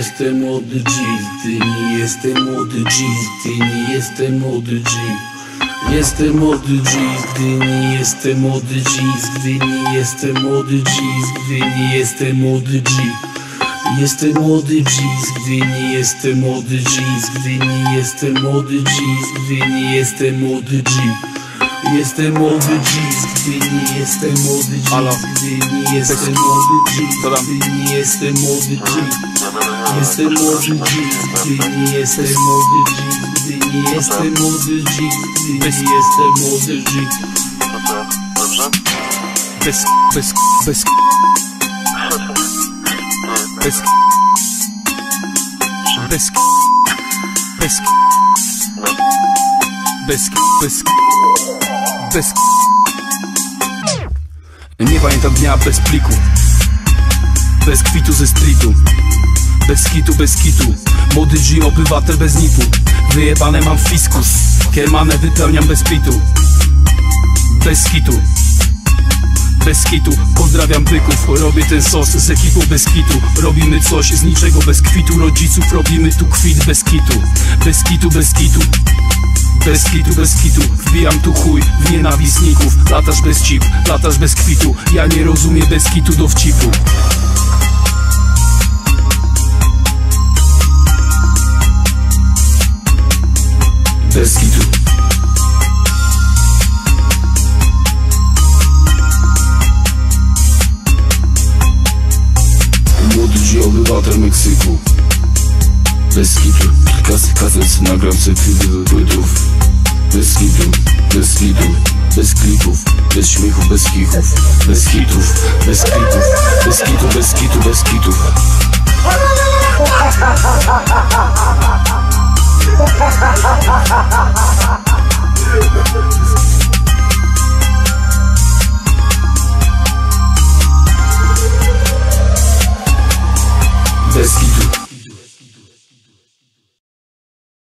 jestem młody G, gdy nie jestem młody G, gdy nie jestem młody G. Jestem młody G, gdy nie jestem młody G, gdy nie jestem młody G, gdy nie jestem młody G. Jestem młody G, jestem młody G, gdy nie jestem młody G, jestem młody G. Jestem młody G, gdy nie jestem młody G, Halo? gdy nie jestem młody tam? gdy nie jestem młody G. Jestem młody G, gdy nie jestem młody G, gdy nie jestem młody G, gdy nie jestem młody G. Dobrze? Bez, bez, bez, bez, bez, bez, bez, bez, bez, Nie pamiętam dnia bez pliku. Bez kwitu ze streetu. Bez kitu, bez kitu. Młody G, obywatel bez nipu. Wyjebane mam fiskus. Kiermanę wypełniam bez pitu. Bez kitu. Bez kitu, pozdrawiam byków. Robię ten sos z ekipą bez kitu. Robimy coś z niczego bez kwitu. Rodziców robimy tu kwit bez kitu. Bez kitu, bez kitu bez kitu, bez kitu Wbijam tu chuj w nienawistników. Latasz bez chip, latasz bez kwitu. Ja nie rozumiem bez kitu dowcipu. Bez kitu. Młody obywatel Meksyku. Bez kitu, Kas, kaset, nagram cyfry płytów Bez hitu, bez hitu, bez klipów Bez śmiechu, bez chichów Bez hitów, bez klipów Bez hitu, bez hitu, bez kitów Bez hitu